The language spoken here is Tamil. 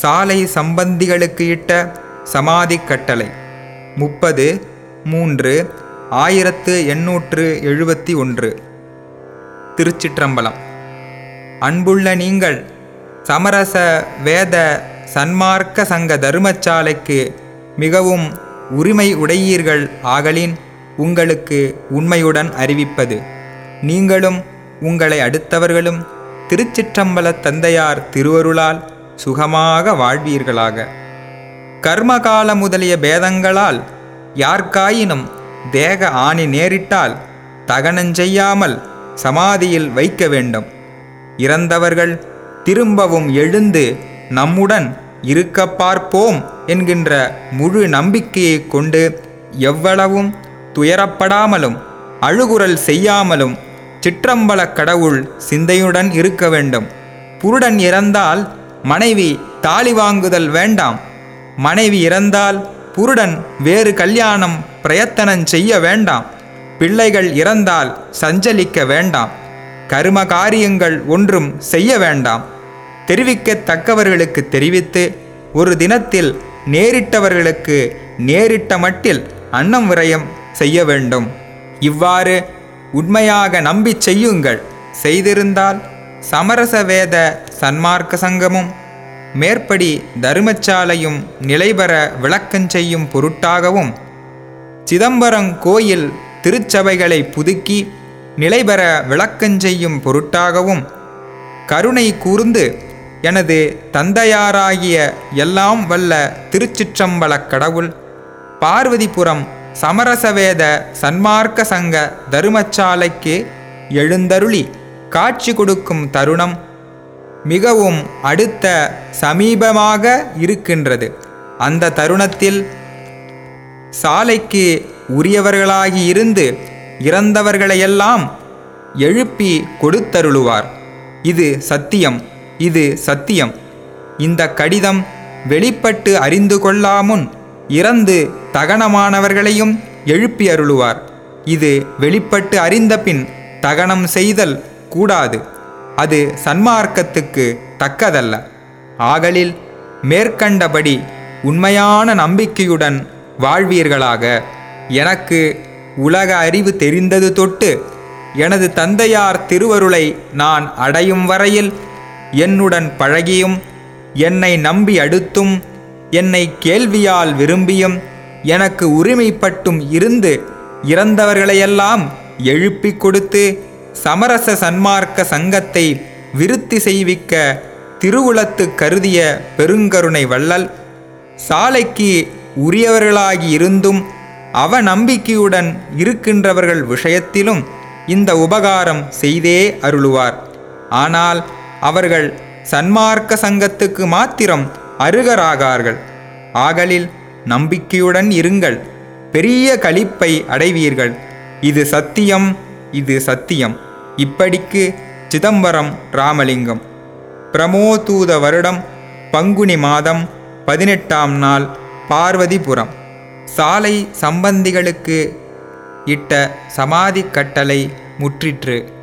சாலை சம்பந்திகளுக்கு இட்ட சமாதி கட்டளை. முப்பது மூன்று ஆயிரத்து எண்ணூற்று எழுபத்தி ஒன்று. திருச்சிற்றம்பலம். அன்புள்ள நீங்கள் சமரச வேத சன்மார்க்க சங்க தருமச்சாலைக்கு மிகவும் உரிமை உடையீர்கள் ஆகலின் உங்களுக்கு உண்மையுடன் அறிவிப்பது. நீங்களும் உங்களை அடுத்தவர்களும் திருச்சிற்றம்பல தந்தையார் திருவருளால் சுகமாக வாழ்வீர்களாக. கர்மகால முதலிய பேதங்களால் யார்க்காயினும் தேக ஆணி நேரிட்டால் தகனஞ்செய்யாமல் சமாதியில் வைக்க வேண்டும். இறந்தவர்கள் திரும்பவும் எழுந்து நம்முடன் இருக்க பார்ப்போம் என்கின்ற முழு நம்பிக்கையை கொண்டு எவ்வளவும் துயரப்படாமலும் அழுகுரல் செய்யாமலும் சிற்றம்பல கடவுள் சிந்தையுடன் இருக்க வேண்டும். புருடன் இறந்தால் மனைவி தாலி வாங்குதல் வேண்டாம். மனைவி இறந்தால் புருடன் வேறு கல்யாணம் பிரயத்தனம் செய்ய வேண்டாம். பிள்ளைகள் இறந்தால் சஞ்சலிக்க வேண்டாம். கரும காரியங்கள் ஒன்றும் செய்ய வேண்டாம். தெரிவிக்கத்தக்கவர்களுக்கு தெரிவித்து ஒரு தினத்தில் நேரிட்டவர்களுக்கு நேரிட்ட மட்டில் அன்னம் விரயம் செய்ய வேண்டும். இவ்வாறு உண்மையாக நம்பி செய்யுங்கள். செய்திருந்தால் சமரச வேத சன்மார்க்க சங்கமும் மேற்படி தருமச்சாலையும் நிலைபெற விளக்கஞ்செய்யும் பொருட்டாகவும் சிதம்பரம் கோயில் திருச்சபைகளை புதுக்கி நிலைபெற விளக்கஞ்செய்யும் பொருட்டாகவும் கருணை கூர்ந்து எனது தந்தையாராகிய எல்லாம் வல்ல திருச்சிற்றம்பலக் கடவுள் பார்வதிபுரம் சமரசவேத சன்மார்க்க சங்க தருமச்சாலைக்கு எழுந்தருளி. காட்சி கொடுக்கும் தருணம் மிகவும் அடுத்த சமீபமாக இருக்கின்றது. அந்த தருணத்தில் சாலைக்கு உரியவர்களாகி இருந்து இறந்தவர்களையெல்லாம் எழுப்பி கொடுத்தருளுவார். இது சத்தியம் இது சத்தியம். இந்த கடிதம் வெளிப்பட்டு அறிந்து கொள்ளாமுன் இறந்து தகனமானவர்களையும் எழுப்பி அருளுவார். இது வெளிப்பட்டு அறிந்த பின் தகனம் செய்தல் கூடாது. அது சன்மார்க்கத்துக்கு தக்கதல்ல. ஆகலில் மேற்கண்டபடி உண்மையான நம்பிக்கையுடன் வாழ்வீர்களாக. எனக்கு உலக அறிவு தெரிந்தது தொட்டு எனது தந்தையார் திருவருளை நான் அடையும் வரையில் என்னுடன் பழகியும் என்னை நம்பி அடுத்தும் என்னை கேள்வியால் விரும்பியும் எனக்கு உரிமைப்பட்டும் இருந்து இறந்தவர்களையெல்லாம் எழுப்பிக் கொடுத்து சமரச சன்மார்க்க சங்கத்தை விருத்தி செய்விக்க திருவுளத்து கருதிய பெருங்கருணை வள்ளல் சாலைக்கு உரியவர்களாகி இருந்தும் அவ நம்பிக்கையுடன் இருக்கின்றவர்கள் விஷயத்திலும் இந்த உபகாரம் செய்தே அருளுவார். ஆனால் அவர்கள் சன்மார்க்க சங்கத்துக்கு மாத்திரம் அருகராகார்கள். ஆகலில் நம்பிக்கையுடன் இருங்கள் பெரிய களிப்பை அடைவீர்கள். இது சத்தியம் இது சத்தியம். இப்படிக்கு சிதம்பரம் ராமலிங்கம். பிரமோதூத வருடம் பங்குனி மாதம் பதினெட்டாம் நாள் பார்வதிபுரம். சாலை சம்பந்திகளுக்கு இட்ட சமாதி கட்டளை முற்றிற்று.